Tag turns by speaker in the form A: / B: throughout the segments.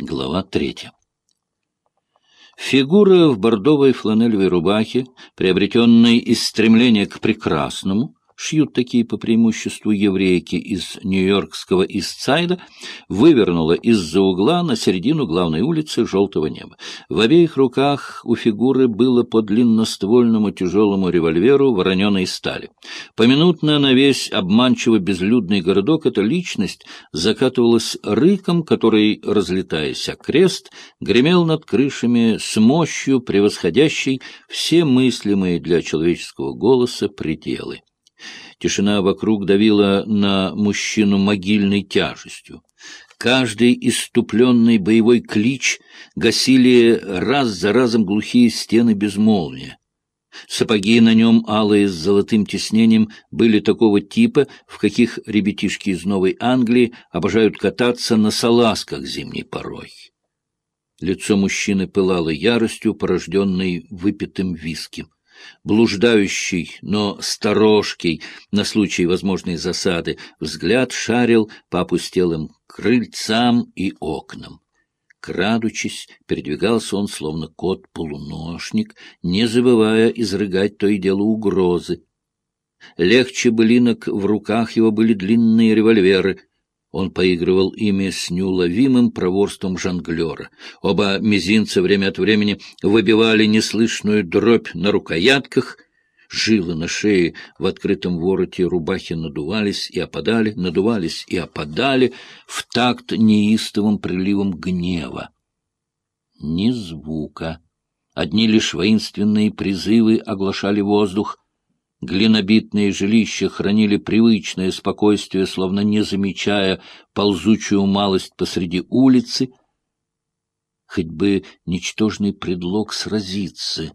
A: Глава третья. Фигура в бордовой фланелевой рубахе, приобретенной из стремления к прекрасному, шьют такие по преимуществу еврейки из нью-йоркского Истсайда, вывернула из-за угла на середину главной улицы желтого неба. В обеих руках у фигуры было по длинноствольному тяжелому револьверу вороненой стали. Поминутно на весь обманчиво безлюдный городок эта личность закатывалась рыком, который, разлетаясь окрест, гремел над крышами с мощью, превосходящей все мыслимые для человеческого голоса пределы. Тишина вокруг давила на мужчину могильной тяжестью. Каждый иступленный боевой клич гасили раз за разом глухие стены безмолвия. Сапоги на нем, алые с золотым тиснением, были такого типа, в каких ребятишки из Новой Англии обожают кататься на салазках зимней порой. Лицо мужчины пылало яростью, порожденной выпитым виски блуждающий, но сторожкий на случай возможной засады, взгляд шарил по опустелым крыльцам и окнам. Крадучись, передвигался он, словно кот-полуношник, не забывая изрыгать то и дело угрозы. Легче былинок в руках его были длинные револьверы — он поигрывал ими с неуловимым проворством жонглера. Оба мизинца время от времени выбивали неслышную дробь на рукоятках, жилы на шее в открытом вороте рубахи надувались и опадали, надувались и опадали в такт неистовым приливом гнева. Ни звука. Одни лишь воинственные призывы оглашали воздух — Глинобитные жилища хранили привычное спокойствие, словно не замечая ползучую малость посреди улицы. Хоть бы ничтожный предлог сразиться.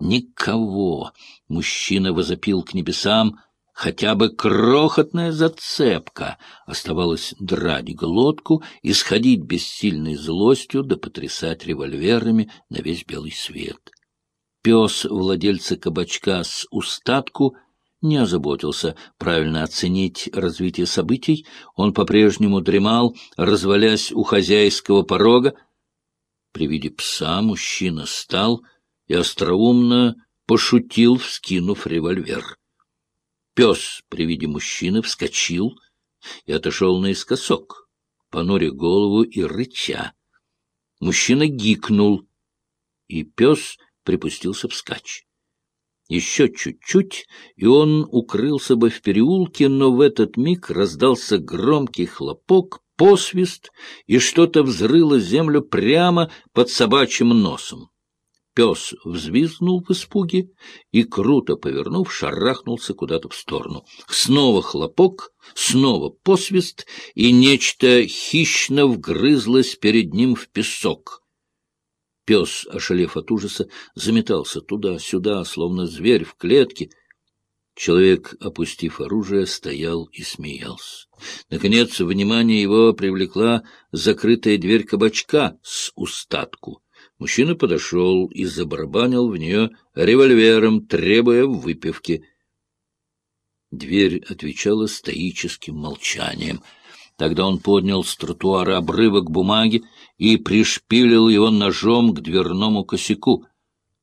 A: Никого. Мужчина возопил к небесам. Хотя бы крохотная зацепка оставалась драть глотку и сходить бессильной злостью да потрясать револьверами на весь белый свет. Пес владельца кабачка с устатку не озаботился правильно оценить развитие событий. Он по-прежнему дремал, развалясь у хозяйского порога. При виде пса мужчина стал и остроумно пошутил, вскинув револьвер. Пес при виде мужчины вскочил и отошел наискосок, понуря голову и рыча. Мужчина гикнул, и пес припустился вскачь. Еще чуть-чуть, и он укрылся бы в переулке, но в этот миг раздался громкий хлопок, посвист, и что-то взрыло землю прямо под собачьим носом. Пес взвизгнул в испуге и, круто повернув, шарахнулся куда-то в сторону. Снова хлопок, снова посвист, и нечто хищно вгрызлось перед ним в песок. Пес, ошалев от ужаса, заметался туда-сюда, словно зверь в клетке. Человек, опустив оружие, стоял и смеялся. Наконец, внимание его привлекла закрытая дверь кабачка с устатку. Мужчина подошел и забарабанил в нее револьвером, требуя выпивки. Дверь отвечала стоическим молчанием — Тогда он поднял с тротуара обрывок бумаги и пришпилил его ножом к дверному косяку.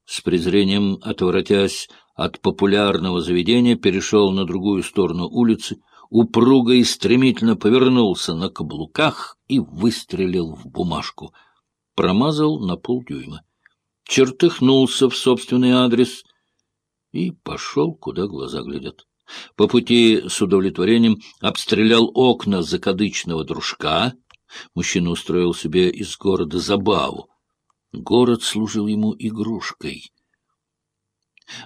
A: С презрением отворотясь от популярного заведения, перешел на другую сторону улицы, упруго и стремительно повернулся на каблуках и выстрелил в бумажку. Промазал на полдюйма. Чертыхнулся в собственный адрес и пошел, куда глаза глядят. По пути с удовлетворением обстрелял окна закадычного дружка. Мужчина устроил себе из города забаву. Город служил ему игрушкой.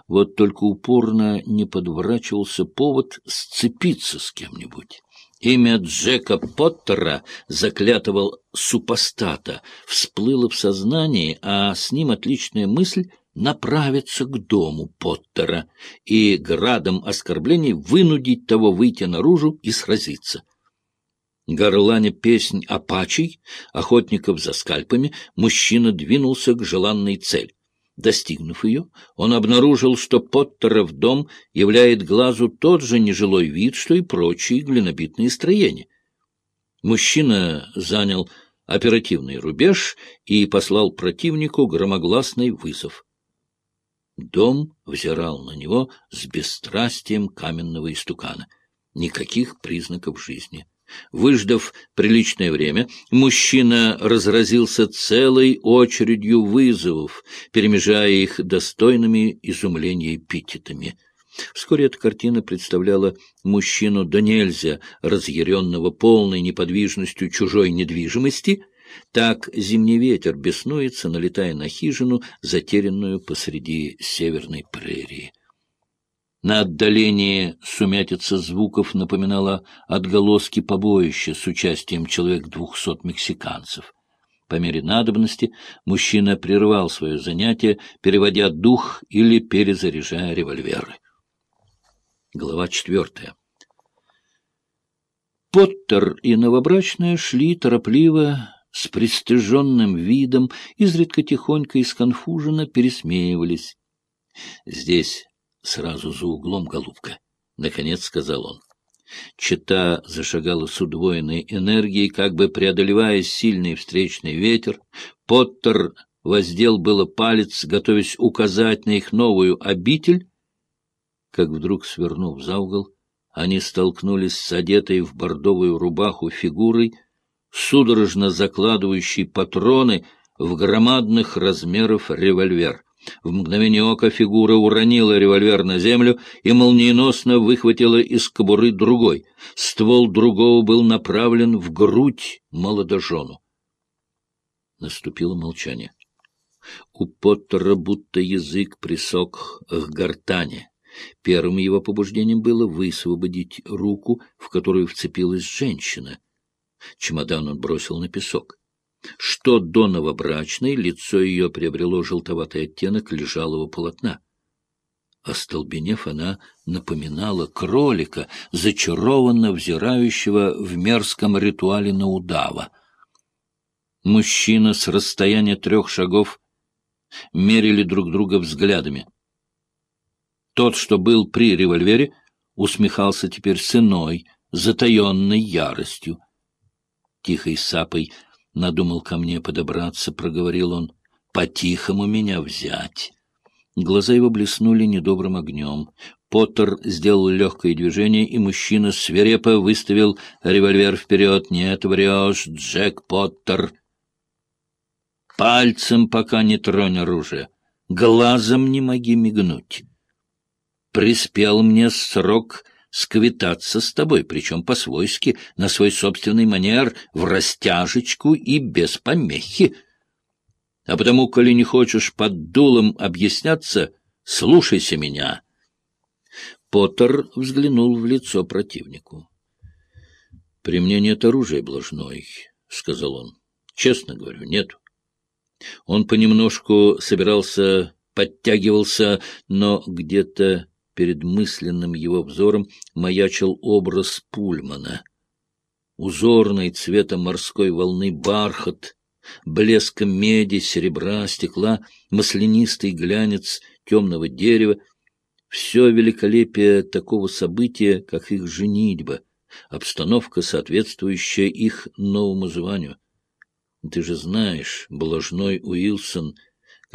A: Вот только упорно не подворачивался повод сцепиться с кем-нибудь. Имя Джека Поттера, заклятого супостата, всплыло в сознании, а с ним отличная мысль — направиться к дому Поттера и градом оскорблений вынудить того выйти наружу и сразиться. Горланя песнь апачей, охотников за скальпами, мужчина двинулся к желанной цели. Достигнув ее, он обнаружил, что Поттеров дом являет глазу тот же нежилой вид, что и прочие глинобитные строения. Мужчина занял оперативный рубеж и послал противнику громогласный вызов. Дом взирал на него с бесстрастием каменного истукана. Никаких признаков жизни. Выждав приличное время, мужчина разразился целой очередью вызовов, перемежая их достойными изумления эпитетами. Вскоре эта картина представляла мужчину до нельзя, разъяренного полной неподвижностью чужой недвижимости. Так зимний ветер беснуется, налетая на хижину, затерянную посреди северной прерии. На отдалении сумятица звуков напоминала отголоски побоища с участием человек двухсот мексиканцев. По мере надобности мужчина прерывал свое занятие, переводя дух или перезаряжая револьверы. Глава четвертая. Поттер и новобрачная шли торопливо, с пристыженным видом, изредка тихонько и сконфуженно пересмеивались. Здесь, сразу за углом, голубка, — наконец сказал он. Чита зашагала с удвоенной энергией, как бы преодолевая сильный встречный ветер. Поттер воздел было палец, готовясь указать на их новую обитель, как вдруг, свернув за угол, они столкнулись с одетой в бордовую рубаху фигурой, судорожно закладывающей патроны в громадных размеров револьвер. В мгновение ока фигура уронила револьвер на землю и молниеносно выхватила из кобуры другой. Ствол другого был направлен в грудь молодожену. Наступило молчание. У Поттера будто язык присох к гортани. Первым его побуждением было высвободить руку, в которую вцепилась женщина. Чемодан он бросил на песок. Что до новобрачной, лицо ее приобрело желтоватый оттенок лежалого полотна. Остолбенев, она напоминала кролика, зачарованно взирающего в мерзком ритуале на удава. Мужчина с расстояния трех шагов мерили друг друга взглядами. Тот, что был при револьвере, усмехался теперь с иной, затаенной яростью. Тихой сапой надумал ко мне подобраться, проговорил он, по-тихому меня взять. Глаза его блеснули недобрым огнем. Поттер сделал легкое движение, и мужчина свирепо выставил револьвер вперед. «Нет, врешь, Джек Поттер!» «Пальцем пока не тронь оружие, глазом не моги мигнуть» приспел мне срок сквитаться с тобой, причем по-свойски, на свой собственный манер, в растяжечку и без помехи. А потому, коли не хочешь под дулом объясняться, слушайся меня. Поттер взглянул в лицо противнику. — При мне нет оружия, блажной, — сказал он. — Честно говорю, нет. Он понемножку собирался, подтягивался, но где-то перед мысленным его взором маячил образ Пульмана. Узорный цвета морской волны бархат, блеском меди, серебра, стекла, маслянистый глянец темного дерева — все великолепие такого события, как их женитьба, обстановка, соответствующая их новому званию. Ты же знаешь, блажной Уилсон —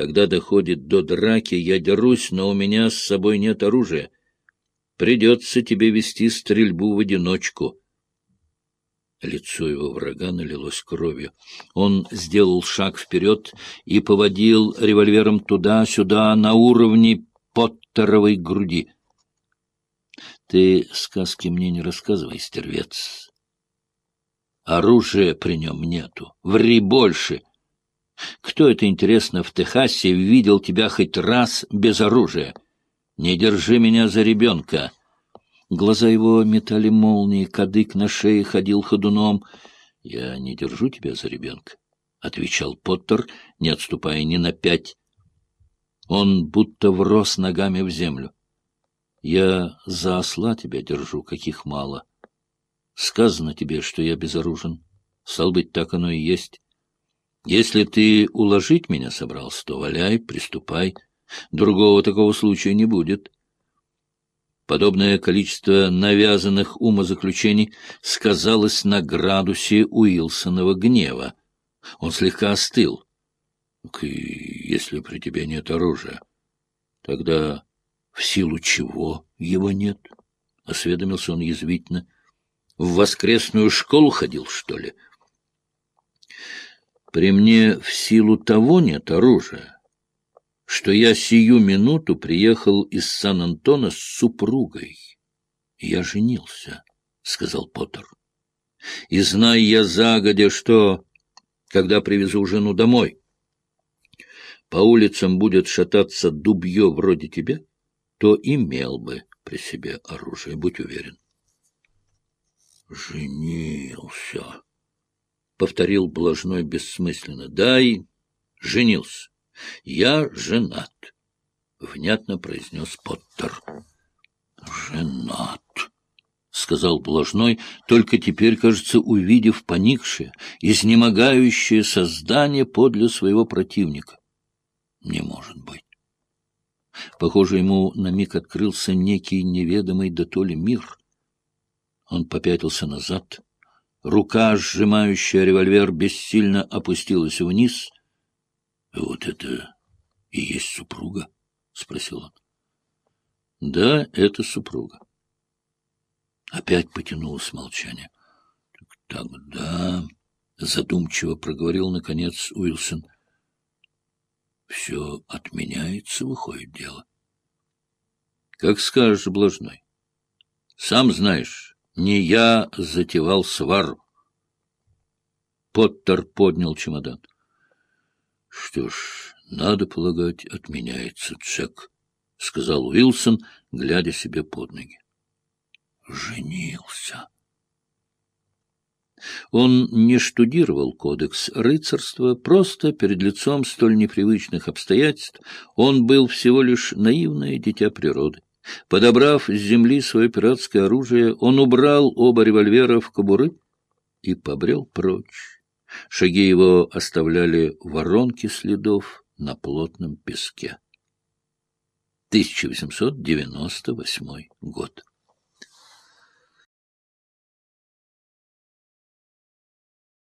A: когда доходит до драки, я дерусь, но у меня с собой нет оружия. Придется тебе вести стрельбу в одиночку. Лицо его врага налилось кровью. Он сделал шаг вперед и поводил револьвером туда-сюда на уровне Поттеровой груди. — Ты сказки мне не рассказывай, стервец. Оружия при нем нету. Ври больше. Кто это, интересно, в Техасе видел тебя хоть раз без оружия? Не держи меня за ребенка. Глаза его метали молнии, кадык на шее ходил ходуном. — Я не держу тебя за ребенка, — отвечал Поттер, не отступая ни на пять. Он будто врос ногами в землю. — Я за осла тебя держу, каких мало. Сказано тебе, что я безоружен. Стал быть, так оно и есть. Если ты уложить меня собрался, то валяй, приступай. Другого такого случая не будет. Подобное количество навязанных умозаключений сказалось на градусе Уилсонова гнева. Он слегка остыл. — Если при тебе нет оружия, тогда в силу чего его нет? — осведомился он язвительно. — В воскресную школу ходил, что ли? — При мне в силу того нет оружия, что я сию минуту приехал из Сан-Антона с супругой. Я женился, — сказал Поттер. И знай я загодя, что, когда привезу жену домой, по улицам будет шататься дубье вроде тебя, то имел бы при себе оружие, будь уверен. «Женился», — повторил Блажной бессмысленно. «Дай, женился». «Я женат», — внятно произнес Поттер. «Женат», — сказал Блажной, только теперь, кажется, увидев поникшее, изнемогающее создание подле своего противника. «Не может быть». Похоже, ему на миг открылся некий неведомый да то ли мир. Он попятился назад. Рука, сжимающая револьвер, бессильно опустилась вниз — вот это и есть супруга? — спросил он. — Да, это супруга. Опять потянулось молчание. — тогда... — задумчиво проговорил, наконец, Уилсон. — Все отменяется, выходит дело. — Как скажешь, Блажной. Сам знаешь, не я затевал свару. Поттер поднял чемодан. — Что ж, надо полагать, отменяется Джек, — сказал Уилсон, глядя себе под ноги. — Женился. Он не штудировал кодекс рыцарства, просто перед лицом столь непривычных обстоятельств он был всего лишь наивное дитя природы. Подобрав с земли свое пиратское оружие, он убрал оба револьвера в кобуры и побрел прочь. Шаги его оставляли воронки следов на плотном песке. 1898 год.